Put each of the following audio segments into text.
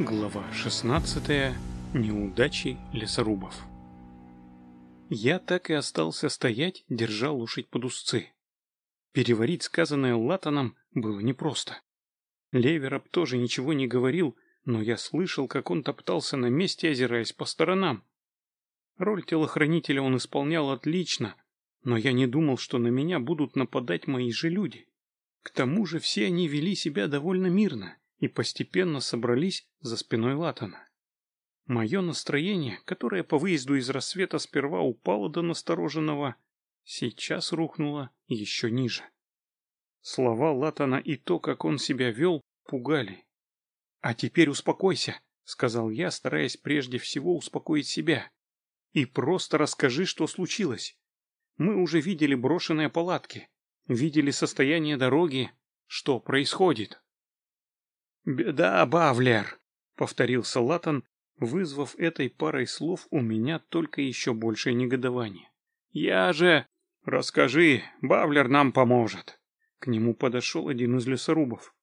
Глава 16. Неудачи лесорубов. Я так и остался стоять, держа лошадь под узцы. Переварить сказанное Латаном было непросто. Левероп тоже ничего не говорил, но я слышал, как он топтался на месте, озираясь по сторонам. Роль телохранителя он исполнял отлично, но я не думал, что на меня будут нападать мои же люди. К тому же все они вели себя довольно мирно и постепенно собрались за спиной Латана. Мое настроение, которое по выезду из рассвета сперва упало до настороженного, сейчас рухнуло еще ниже. Слова Латана и то, как он себя вел, пугали. «А теперь успокойся», — сказал я, стараясь прежде всего успокоить себя. «И просто расскажи, что случилось. Мы уже видели брошенные палатки, видели состояние дороги. Что происходит?» «Беда, Бавлер!» — повторился Латан, вызвав этой парой слов у меня только еще большее негодование. «Я же...» «Расскажи, Бавлер нам поможет!» К нему подошел один из лесорубов.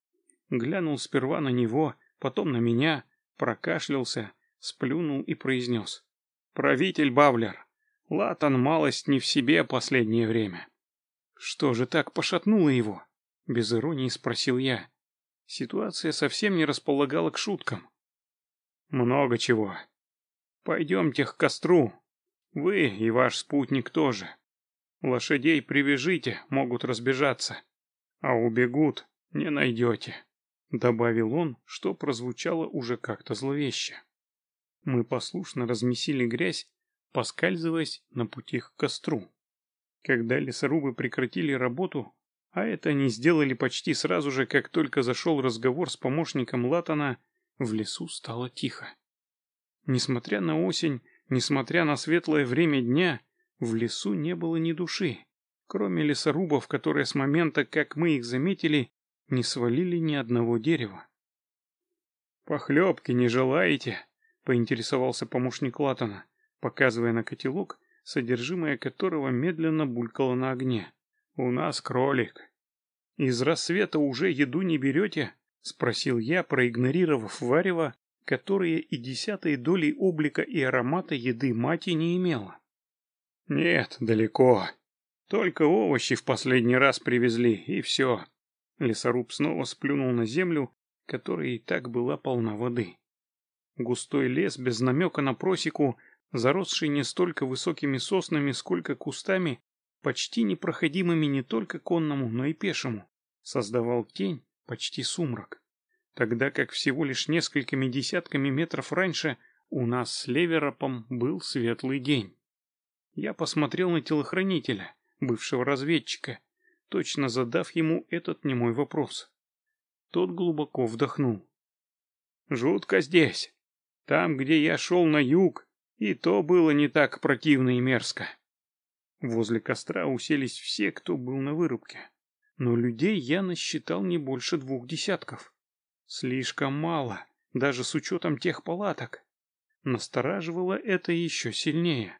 Глянул сперва на него, потом на меня, прокашлялся, сплюнул и произнес. «Правитель Бавлер, Латан малость не в себе последнее время». «Что же так пошатнуло его?» — без иронии спросил я. Ситуация совсем не располагала к шуткам. Много чего. Пойдемте к костру. Вы и ваш спутник тоже. Лошадей привяжите, могут разбежаться. А убегут, не найдете. Добавил он, что прозвучало уже как-то зловеще. Мы послушно размесили грязь, поскальзываясь на пути к костру. Когда лесорубы прекратили работу, а это они сделали почти сразу же, как только зашел разговор с помощником Латана, в лесу стало тихо. Несмотря на осень, несмотря на светлое время дня, в лесу не было ни души, кроме лесорубов, которые с момента, как мы их заметили, не свалили ни одного дерева. «Похлебки не желаете?» — поинтересовался помощник Латана, показывая на котелок, содержимое которого медленно булькало на огне. «У нас кролик». «Из рассвета уже еду не берете?» — спросил я, проигнорировав варево, которое и десятой долей облика и аромата еды мати не имело. «Нет, далеко. Только овощи в последний раз привезли, и все». Лесоруб снова сплюнул на землю, которая и так была полна воды. Густой лес без намека на просеку, заросший не столько высокими соснами, сколько кустами, почти непроходимыми не только конному, но и пешему, создавал тень, почти сумрак. Тогда как всего лишь несколькими десятками метров раньше у нас с Леверопом был светлый день. Я посмотрел на телохранителя, бывшего разведчика, точно задав ему этот немой вопрос. Тот глубоко вдохнул. «Жутко здесь. Там, где я шел на юг, и то было не так противно и мерзко. Возле костра уселись все, кто был на вырубке. Но людей я насчитал не больше двух десятков. Слишком мало, даже с учетом тех палаток. Настораживало это еще сильнее.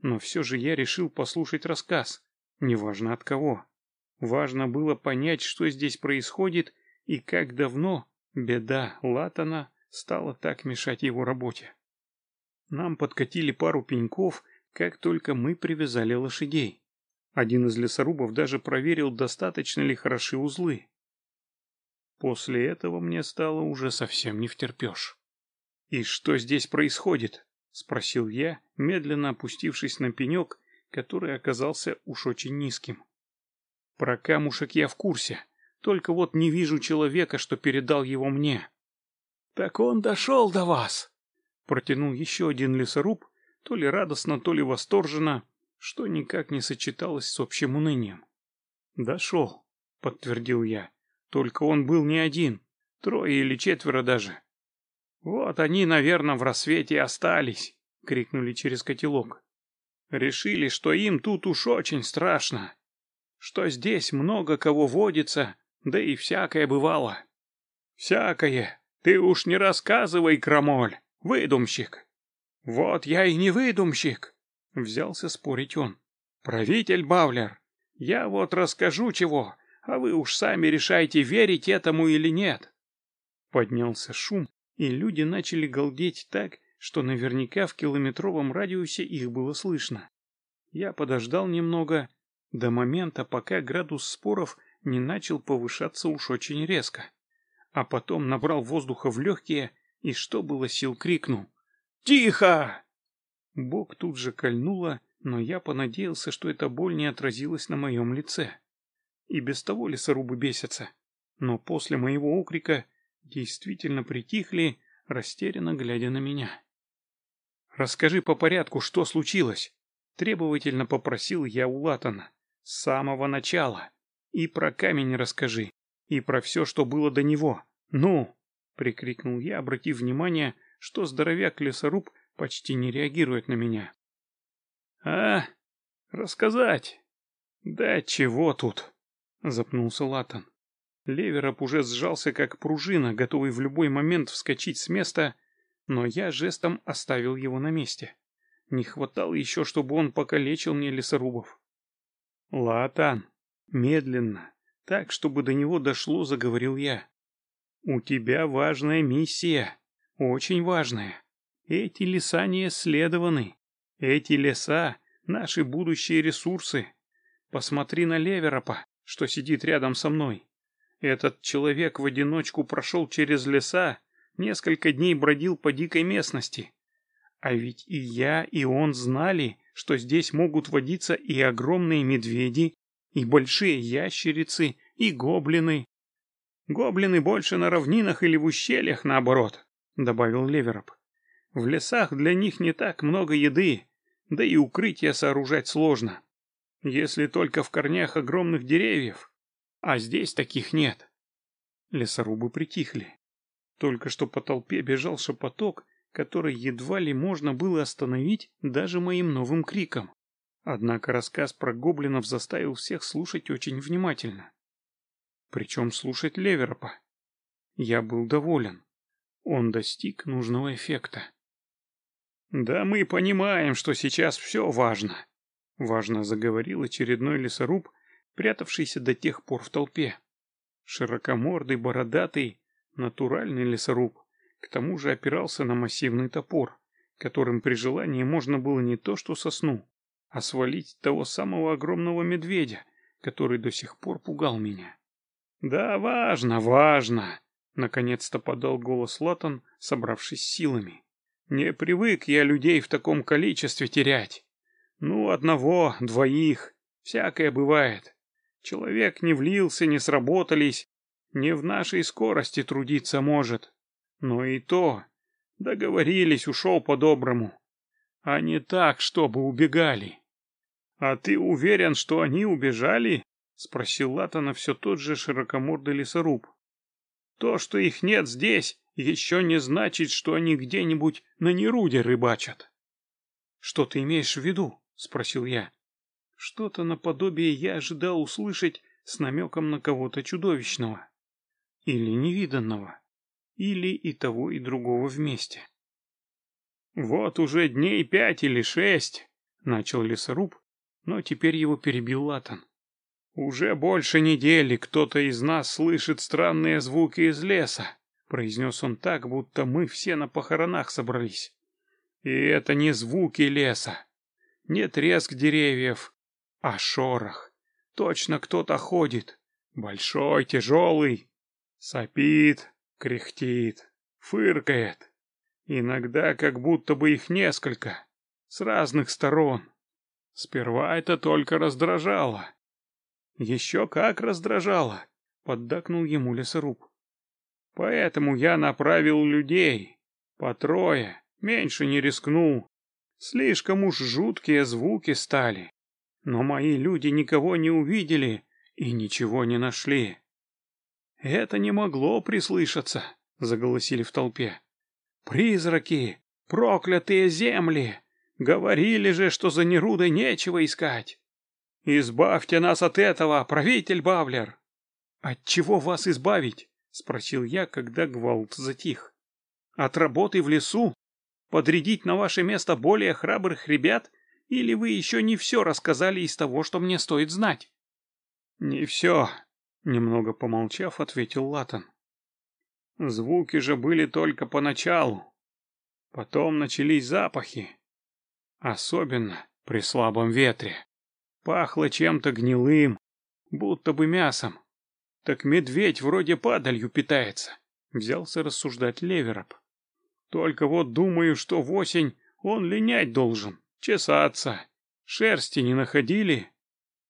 Но все же я решил послушать рассказ, неважно от кого. Важно было понять, что здесь происходит и как давно беда Латана стала так мешать его работе. Нам подкатили пару пеньков — как только мы привязали лошадей. Один из лесорубов даже проверил, достаточно ли хороши узлы. После этого мне стало уже совсем не втерпешь. «И что здесь происходит?» — спросил я, медленно опустившись на пенек, который оказался уж очень низким. «Про камушек я в курсе, только вот не вижу человека, что передал его мне». «Так он дошел до вас!» — протянул еще один лесоруб, то ли радостно, то ли восторженно, что никак не сочеталось с общим унынием. «Дошел», — подтвердил я. «Только он был не один, трое или четверо даже». «Вот они, наверное, в рассвете остались», — крикнули через котелок. «Решили, что им тут уж очень страшно, что здесь много кого водится, да и всякое бывало». «Всякое, ты уж не рассказывай, крамоль, выдумщик». «Вот я и не выдумщик!» — взялся спорить он. «Правитель Бавлер, я вот расскажу чего, а вы уж сами решайте, верить этому или нет». Поднялся шум, и люди начали галдеть так, что наверняка в километровом радиусе их было слышно. Я подождал немного, до момента, пока градус споров не начал повышаться уж очень резко. А потом набрал воздуха в легкие и, что было сил, крикнул «Тихо!». Бог тут же кольнуло, но я понадеялся, что эта боль не отразилась на моем лице. И без того лесорубы бесятся. Но после моего окрика действительно притихли, растерянно глядя на меня. «Расскажи по порядку, что случилось?» Требовательно попросил я у Латана. «С самого начала. И про камень расскажи, и про все, что было до него. Ну!» — прикрикнул я, обратив внимание, что здоровяк-лесоруб почти не реагирует на меня. «А, рассказать? Да чего тут?» — запнулся Латан. Левероп уже сжался как пружина, готовый в любой момент вскочить с места, но я жестом оставил его на месте. Не хватало еще, чтобы он покалечил мне лесорубов. «Латан, медленно, так, чтобы до него дошло, заговорил я. У тебя важная миссия, очень важная. Эти леса не исследованы. Эти леса — наши будущие ресурсы. Посмотри на Леверопа, что сидит рядом со мной. Этот человек в одиночку прошел через леса, несколько дней бродил по дикой местности. А ведь и я, и он знали, что здесь могут водиться и огромные медведи, и большие ящерицы, и гоблины. Гоблины больше на равнинах или в ущельях, наоборот, добавил Левероп. В лесах для них не так много еды, да и укрытия сооружать сложно. Если только в корнях огромных деревьев, а здесь таких нет. Лесорубы притихли. Только что по толпе бежал шепоток, который едва ли можно было остановить даже моим новым криком. Однако рассказ про гоблинов заставил всех слушать очень внимательно. Причем слушать Леверопа. Я был доволен. Он достиг нужного эффекта. «Да мы понимаем, что сейчас все важно», — важно заговорил очередной лесоруб, прятавшийся до тех пор в толпе. Широкомордый, бородатый, натуральный лесоруб, к тому же опирался на массивный топор, которым при желании можно было не то что сосну, а свалить того самого огромного медведя, который до сих пор пугал меня. «Да, важно, важно!» — наконец-то подал голос Латан, собравшись силами. «Не привык я людей в таком количестве терять. Ну, одного, двоих, всякое бывает. Человек не влился, не сработались, не в нашей скорости трудиться может. Но и то, договорились, ушел по-доброму. А не так, чтобы убегали. А ты уверен, что они убежали? Спросил Латана все тот же широкомордый лесоруб. То, что их нет здесь, еще не значит, что они где-нибудь на Неруде рыбачат. Что ты имеешь в виду? Спросил я. Что-то наподобие я ожидал услышать с намеком на кого-то чудовищного. Или невиданного или и того, и другого вместе. «Вот уже дней пять или шесть», — начал лесоруб, но теперь его перебил Латан. «Уже больше недели кто-то из нас слышит странные звуки из леса», — произнес он так, будто мы все на похоронах собрались. «И это не звуки леса, не треск деревьев, а шорох. Точно кто-то ходит, большой, тяжелый, сопит, кряхтит, фыркает. Иногда как будто бы их несколько, с разных сторон. Сперва это только раздражало. Еще как раздражало, поддакнул ему лесоруб. Поэтому я направил людей, по трое, меньше не рискнул. Слишком уж жуткие звуки стали. Но мои люди никого не увидели и ничего не нашли. «Это не могло прислышаться», — заголосили в толпе. «Призраки! Проклятые земли! Говорили же, что за Нерудой нечего искать! Избавьте нас от этого, правитель Бавлер!» «От чего вас избавить?» — спросил я, когда гвалт затих. «От работы в лесу? Подрядить на ваше место более храбрых ребят? Или вы еще не все рассказали из того, что мне стоит знать?» «Не все», Немного помолчав, ответил Латан. Звуки же были только поначалу. Потом начались запахи. Особенно при слабом ветре. Пахло чем-то гнилым, будто бы мясом. Так медведь вроде падалью питается. Взялся рассуждать Левероп. Только вот думаю, что в осень он линять должен, чесаться. Шерсти не находили?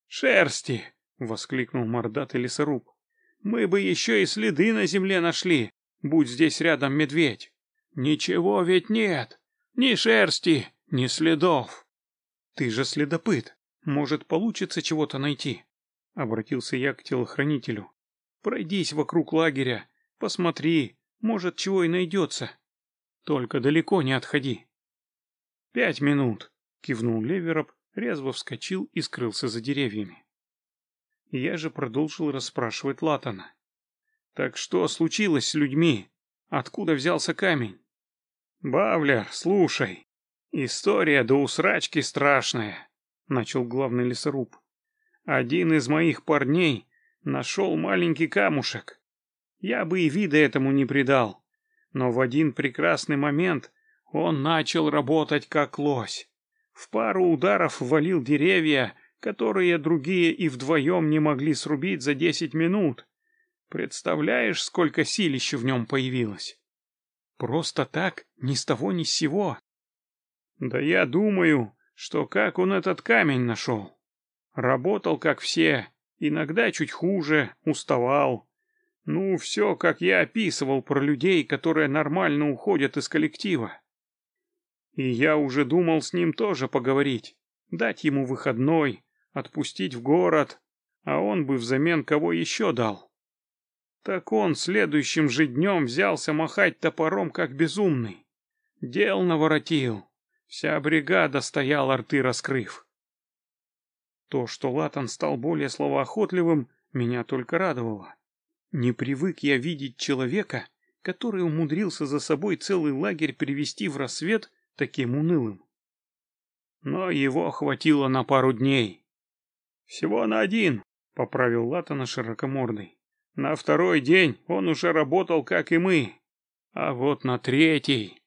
Шерсти! Воскликнул мордатый лесоруб. Мы бы еще и следы на земле нашли, будь здесь рядом медведь. Ничего ведь нет. Ни шерсти, ни следов. Ты же следопыт. Может, получится чего-то найти? Обратился я к телохранителю. Пройдись вокруг лагеря, посмотри, может, чего и найдется. Только далеко не отходи. Пять минут, кивнул Левероп, резво вскочил и скрылся за деревьями. Я же продолжил расспрашивать Латана. Так что случилось с людьми? Откуда взялся камень? Бавлер, слушай. История до усрачки страшная, начал главный лесоруб. Один из моих парней нашел маленький камушек. Я бы и вида этому не придал. Но в один прекрасный момент он начал работать как лось. В пару ударов валил деревья, которые другие и вдвоем не могли срубить за десять минут. Представляешь, сколько силища в нем появилось? Просто так, ни с того ни с сего. Да я думаю, что как он этот камень нашел. Работал, как все, иногда чуть хуже, уставал. Ну, все, как я описывал про людей, которые нормально уходят из коллектива. И я уже думал с ним тоже поговорить, дать ему выходной, отпустить в город, а он бы взамен кого еще дал. Так он следующим же днем взялся махать топором, как безумный. Дел наворотил. Вся бригада стояла, рты раскрыв. То, что Латан стал более словоохотливым, меня только радовало. Не привык я видеть человека, который умудрился за собой целый лагерь привести в рассвет таким унылым. Но его хватило на пару дней. Всего на один, поправил Латана широкомордый. На второй день он уже работал, как и мы. А вот на третий...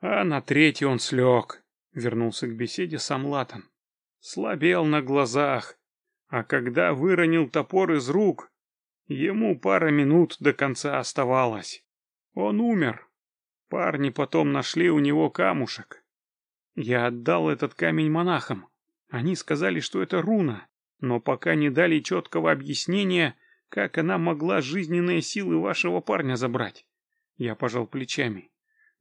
А на третий он слег, вернулся к беседе сам Латан. Слабел на глазах, а когда выронил топор из рук, ему пара минут до конца оставалось. Он умер. Парни потом нашли у него камушек. Я отдал этот камень монахам. Они сказали, что это руна, но пока не дали четкого объяснения, как она могла жизненные силы вашего парня забрать? Я пожал плечами.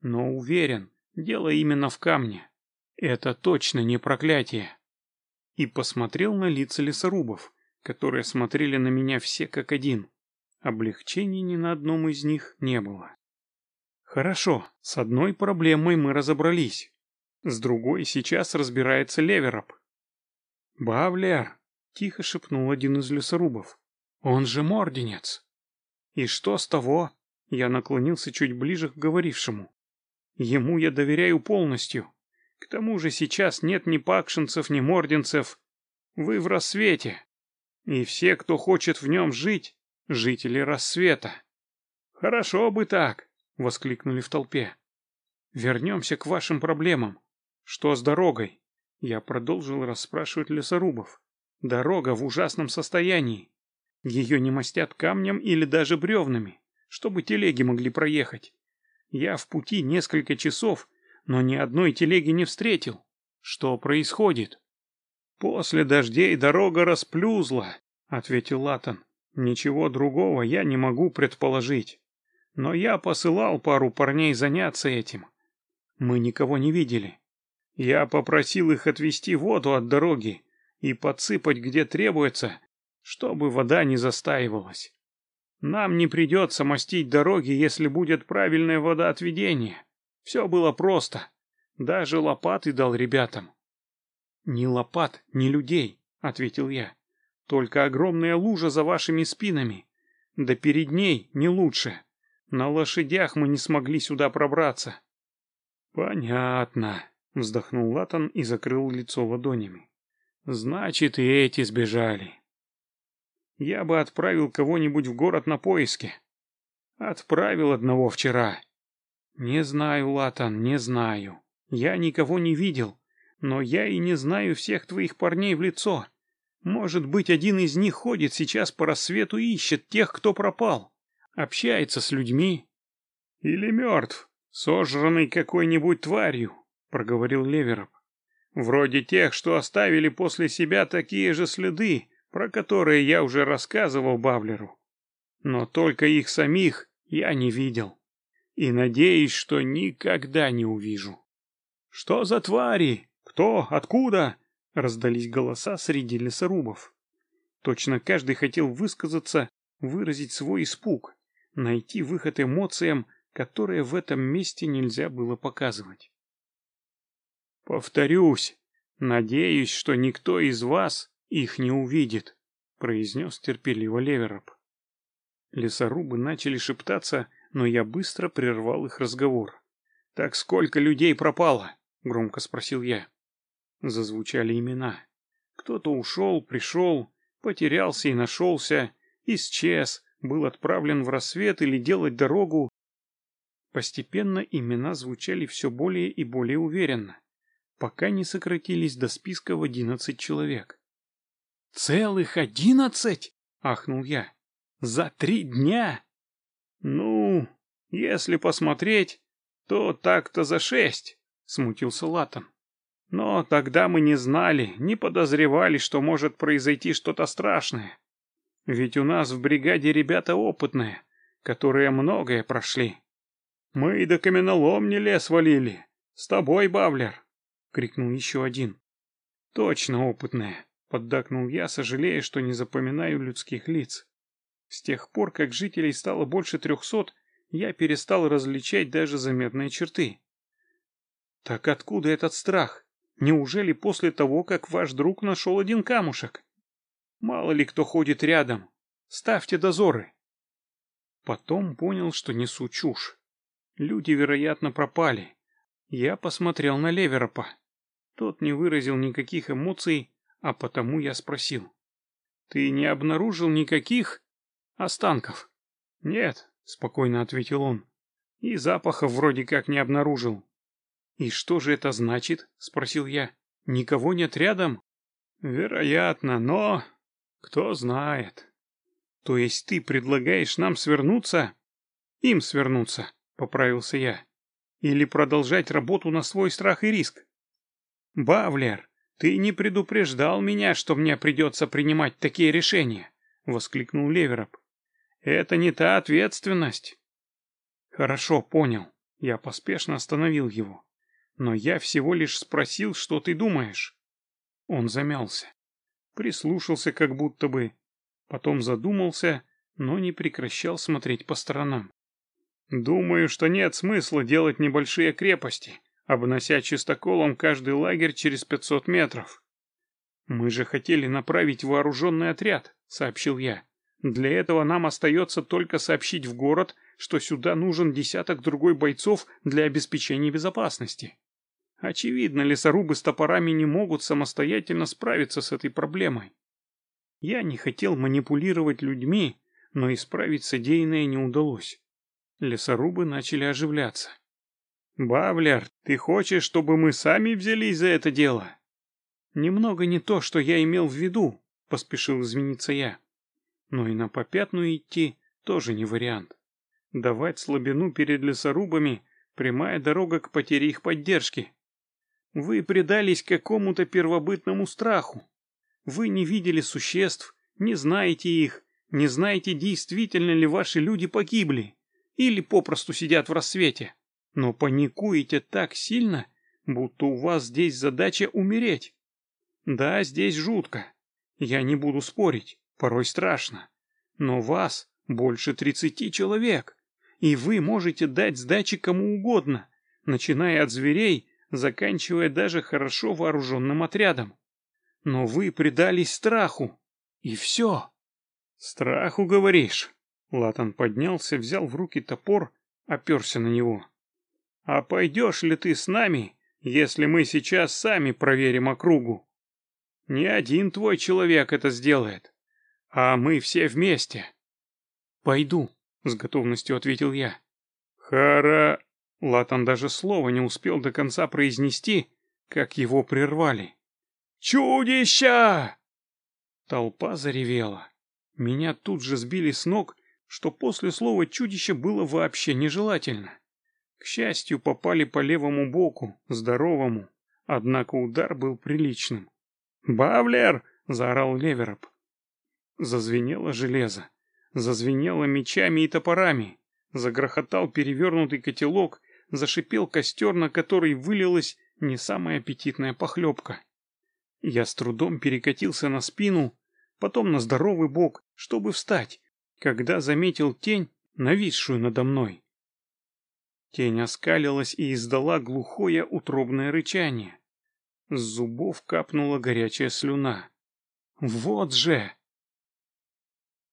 Но уверен, дело именно в камне. Это точно не проклятие. И посмотрел на лица лесорубов, которые смотрели на меня все как один. Облегчения ни на одном из них не было. Хорошо, с одной проблемой мы разобрались. С другой сейчас разбирается Левероп. «Бавлер!» — тихо шепнул один из лесорубов. Он же морденец. И что с того? Я наклонился чуть ближе к говорившему. Ему я доверяю полностью. К тому же сейчас нет ни пакшинцев, ни морденцев. Вы в рассвете. И все, кто хочет в нем жить, жители рассвета. Хорошо бы так, воскликнули в толпе. Вернемся к вашим проблемам. Что с дорогой? Я продолжил расспрашивать лесорубов. Дорога в ужасном состоянии. Ее не мастят камнем или даже бревнами, чтобы телеги могли проехать. Я в пути несколько часов, но ни одной телеги не встретил. Что происходит? После дождей дорога расплюзла, ответил Латан. Ничего другого я не могу предположить. Но я посылал пару парней заняться этим. Мы никого не видели. Я попросил их отвести воду от дороги и подсыпать где требуется, чтобы вода не застаивалась. Нам не придется мостить дороги, если будет правильное водоотведение. Все было просто. Даже лопаты дал ребятам. Ни лопат, ни людей, ответил я. Только огромная лужа за вашими спинами. Да перед ней не лучше. На лошадях мы не смогли сюда пробраться. Понятно, вздохнул Латан и закрыл лицо ладонями. Значит, и эти сбежали я бы отправил кого-нибудь в город на поиски. Отправил одного вчера. Не знаю, Латан, не знаю. Я никого не видел, но я и не знаю всех твоих парней в лицо. Может быть, один из них ходит сейчас по рассвету и ищет тех, кто пропал. Общается с людьми. Или мертв, сожранный какой-нибудь тварью, проговорил Левероп. Вроде тех, что оставили после себя такие же следы, про которые я уже рассказывал Бавлеру. Но только их самих я не видел. И надеюсь, что никогда не увижу. «Что за твари? Кто? Откуда?» Раздались голоса среди лесорубов. Точно каждый хотел высказаться, выразить свой испуг, найти выход эмоциям, которые в этом месте нельзя было показывать. «Повторюсь, надеюсь, что никто из вас их не увидит», — произнес терпеливо Левероп. Лесорубы начали шептаться, но я быстро прервал их разговор. «Так сколько людей пропало?» — громко спросил я. Зазвучали имена. Кто-то ушел, пришел, потерялся и нашелся, исчез, был отправлен в рассвет или делать дорогу. Постепенно имена звучали все более и более уверенно пока не сократились до списка в одиннадцать человек. «Целых одиннадцать?» — ахнул я. «За три дня?» «Ну, если посмотреть, то так-то за шесть», — смутился Латан. «Но тогда мы не знали, не подозревали, что может произойти что-то страшное. Ведь у нас в бригаде ребята опытные, которые многое прошли. Мы и до каменоломни лес валили. С тобой, Бавлер. — крикнул еще один. «Точно опытная!» — поддакнул я, сожалея, что не запоминаю людских лиц. С тех пор, как жителей стало больше трехсот, я перестал различать даже заметные черты. «Так откуда этот страх? Неужели после того, как ваш друг нашел один камушек? Мало ли кто ходит рядом. Ставьте дозоры!» Потом понял, что несу чушь. Люди, вероятно, пропали. Я посмотрел на Леверопа. Тот не выразил никаких эмоций, а потому я спросил. «Ты не обнаружил никаких останков?» «Нет», — спокойно ответил он. «И запахов вроде как не обнаружил». «И что же это значит?» — спросил я. «Никого нет рядом?» «Вероятно, но... кто знает». «То есть ты предлагаешь нам свернуться?» «Им свернуться», — поправился я. Или продолжать работу на свой страх и риск? «Бавлер, ты не предупреждал меня, что мне придется принимать такие решения!» — воскликнул Левероп. «Это не та ответственность!» «Хорошо, понял». Я поспешно остановил его. «Но я всего лишь спросил, что ты думаешь». Он замялся. Прислушался как будто бы. Потом задумался, но не прекращал смотреть по сторонам. Думаю, что нет смысла делать небольшие крепости, обнося чистоколом каждый лагерь через 500 метров. Мы же хотели направить вооруженный отряд, сообщил я. Для этого нам остается только сообщить в город, что сюда нужен десяток другой бойцов для обеспечения безопасности. Очевидно, лесорубы с топорами не могут самостоятельно справиться с этой проблемой. Я не хотел манипулировать людьми, но исправить содеянное не удалось. Лесорубы начали оживляться. «Бавлер, ты хочешь, чтобы мы сами взялись за это дело?» «Немного не то, что я имел в виду», — поспешил извиниться я. «Но и на попятную идти тоже не вариант. Давать слабину перед лесорубами — прямая дорога к потере их поддержки. Вы предались какому-то первобытному страху. Вы не видели существ, не знаете их, не знаете, действительно ли ваши люди погибли или попросту сидят в рассвете, но паникуете так сильно, будто у вас здесь задача умереть. Да, здесь жутко. Я не буду спорить, порой страшно. Но вас больше тридцати человек, и вы можете дать сдачи кому угодно, начиная от зверей, заканчивая даже хорошо вооруженным отрядом. Но вы предались страху, и все. Страху, говоришь? Латан поднялся, взял в руки топор, оперся на него. «А пойдешь ли ты с нами, если мы сейчас сами проверим округу? Не один твой человек это сделает, а мы все вместе». «Пойду», — с готовностью ответил я. Хара... Латан даже слова не успел до конца произнести, как его прервали. «Чудища!» Толпа заревела. Меня тут же сбили с ног, что после слова «чудище» было вообще нежелательно. К счастью, попали по левому боку, здоровому, однако удар был приличным. «Бавлер!» — заорал Левероп. Зазвенело железо, зазвенело мечами и топорами, загрохотал перевернутый котелок, зашипел костер, на который вылилась не самая аппетитная похлебка. Я с трудом перекатился на спину, потом на здоровый бок, чтобы встать, когда заметил тень, нависшую надо мной. Тень оскалилась и издала глухое утробное рычание. С зубов капнула горячая слюна. «Вот же!»